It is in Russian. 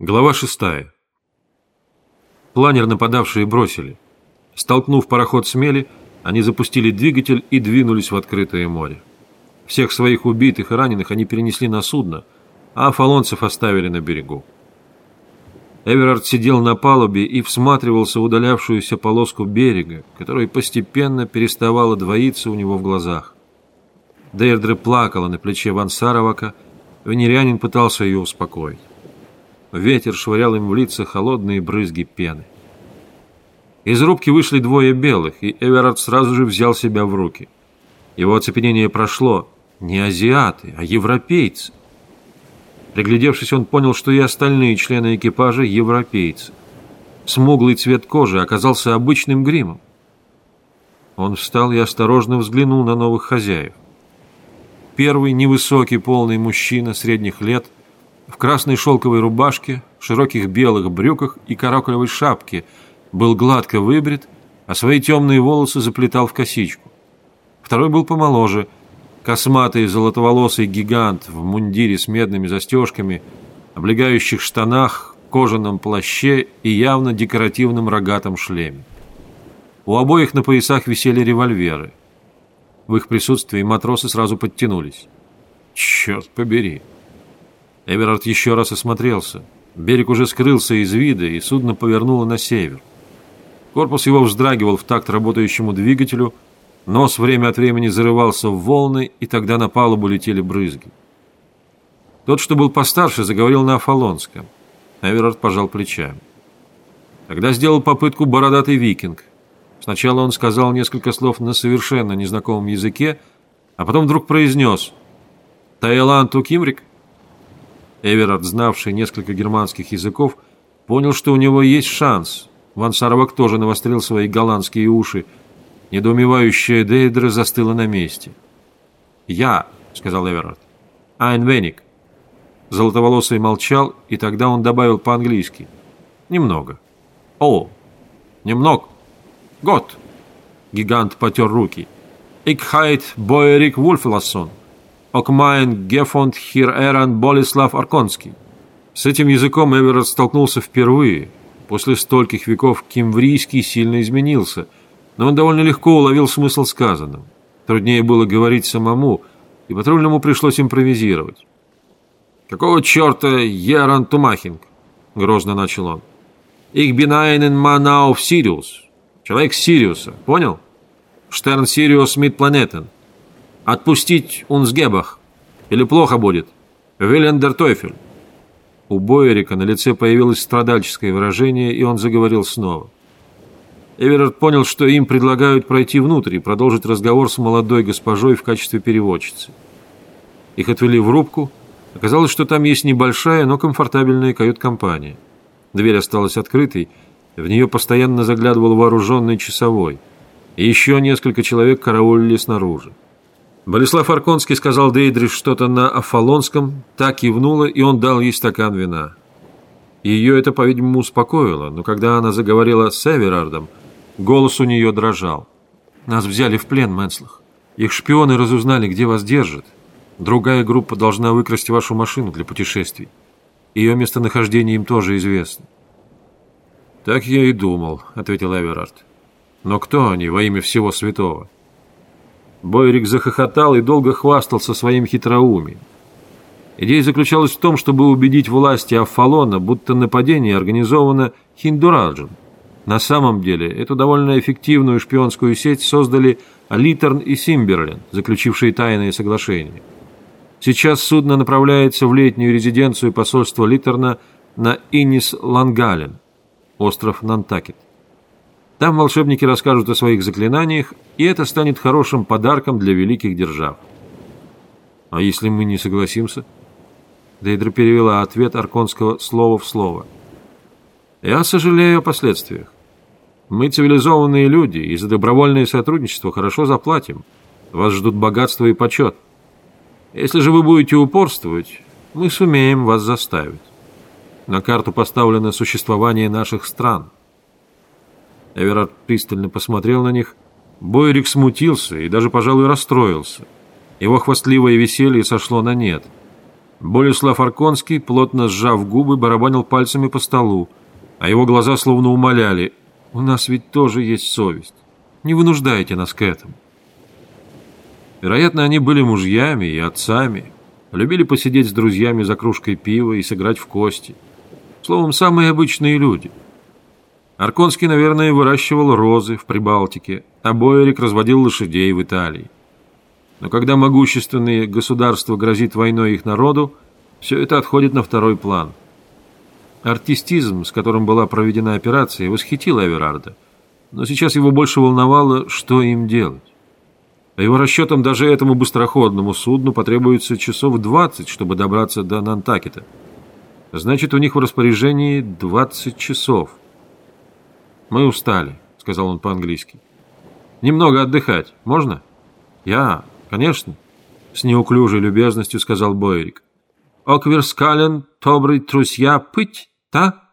Глава шестая. Планер нападавшие бросили. Столкнув пароход с мели, они запустили двигатель и двинулись в открытое море. Всех своих убитых и раненых они перенесли на судно, а афалонцев оставили на берегу. Эверард сидел на палубе и всматривался в удалявшуюся полоску берега, которая постепенно переставала двоиться у него в глазах. Дейрдре плакала на плече Вансаровака, венерянин пытался ее успокоить. Ветер швырял им в лица холодные брызги пены. Из рубки вышли двое белых, и Эверард сразу же взял себя в руки. Его оцепенение прошло. Не азиаты, а европейцы. Приглядевшись, он понял, что и остальные члены экипажа – европейцы. Смуглый цвет кожи оказался обычным гримом. Он встал и осторожно взглянул на новых хозяев. Первый невысокий полный мужчина средних лет – в красной шелковой рубашке, широких белых брюках и каракулевой шапке, был гладко выбрит, а свои темные волосы заплетал в косичку. Второй был помоложе, косматый золотоволосый гигант в мундире с медными застежками, облегающих штанах, кожаном плаще и явно декоративном рогатом шлеме. У обоих на поясах висели револьверы. В их присутствии матросы сразу подтянулись. «Черт побери!» Эверард еще раз осмотрелся. Берег уже скрылся из вида, и судно повернуло на север. Корпус его вздрагивал в такт работающему двигателю, нос время от времени зарывался в волны, и тогда на палубу летели брызги. Тот, что был постарше, заговорил на Афалонском. Эверард пожал плечами. Тогда сделал попытку бородатый викинг. Сначала он сказал несколько слов на совершенно незнакомом языке, а потом вдруг произнес «Таиланд Укимрик?» Эверард, знавший несколько германских языков, понял, что у него есть шанс. Ван Саровак тоже навострил свои голландские уши. Недоумевающая Дейдра застыла на месте. «Я», — сказал Эверард, — «Айн Веник». Золотоволосый молчал, и тогда он добавил по-английски. «Немного». «О, немного. Год». Гигант потер руки. «Ik хайт Бойерик Вульфлассон». Окмайн Гефонд Хир Эран Болеслав Арконский. С этим языком Эверард столкнулся впервые. После стольких веков кимврийский сильно изменился, но он довольно легко уловил смысл сказанного. Труднее было говорить самому, и патрульному пришлось импровизировать. «Какого черта iran tu maching?» — грозно начал он. «Ich bin einen Mann auf Sirius. Человек Сириуса, понял? Stern Sirius mit Planeten. Отпустить uns gebach. Или плохо будет. Willen der Teufel. У Бойерика на лице появилось страдальческое выражение, и он заговорил снова. Эверард понял, что им предлагают пройти внутрь и продолжить разговор с молодой госпожой в качестве переводчицы. Их отвели в рубку. Оказалось, что там есть небольшая, но комфортабельная кают-компания. Дверь осталась открытой, в нее постоянно заглядывал вооруженный часовой. И еще несколько человек караулили снаружи. Болеслав Арконский сказал Дейдре что-то на Афалонском, так кивнула, и он дал ей стакан вина. Ее это, по-видимому, успокоило, но когда она заговорила с Эверардом, голос у нее дрожал. «Нас взяли в плен, Менслах. Их шпионы разузнали, где вас держат. Другая группа должна выкрасть вашу машину для путешествий. Ее местонахождение им тоже известно». «Так я и думал», — ответил Эверард. «Но кто они во имя всего святого?» Бойрик захохотал и долго хвастался своим хитроумием. Идея заключалась в том, чтобы убедить власти Аффалона, будто нападение организовано Хиндураджем. На самом деле, эту довольно эффективную шпионскую сеть создали Литерн и Симберлен, заключившие тайные соглашения. Сейчас судно направляется в летнюю резиденцию посольства Литерна на Инис-Лангален, остров Нантакет. Там волшебники расскажут о своих заклинаниях, и это станет хорошим подарком для великих держав. А если мы не согласимся? Дейдра перевела ответ Арконского слово в слово. Я сожалею о последствиях. Мы цивилизованные люди, и за добровольное сотрудничество хорошо заплатим. Вас ждут богатство и почет. Если же вы будете упорствовать, мы сумеем вас заставить. На карту поставлено существование наших стран – Эверард пристально посмотрел на них. Бойрик смутился и даже, пожалуй, расстроился. Его хвастливое веселье сошло на нет. Болеслав Арконский, плотно сжав губы, барабанил пальцами по столу, а его глаза словно умоляли «У нас ведь тоже есть совесть. Не вынуждайте нас к этому». Вероятно, они были мужьями и отцами, любили посидеть с друзьями за кружкой пива и сыграть в кости. Словом, самые обычные люди. Арконский, наверное, выращивал розы в Прибалтике, а Бойерик разводил лошадей в Италии. Но когда могущественные государства грозит войной их народу, все это отходит на второй план. Артистизм, с которым была проведена операция, восхитил Эверарда, но сейчас его больше волновало, что им делать. По его расчетам, даже этому быстроходному судну потребуется часов 20, чтобы добраться до Нантакета. Значит, у них в распоряжении 20 часов. «Мы устали», — сказал он по-английски. «Немного отдыхать. Можно?» «Я, конечно», — с неуклюжей любезностью сказал Бойрик. «Окверскален, тобрый трусья пыть, та?»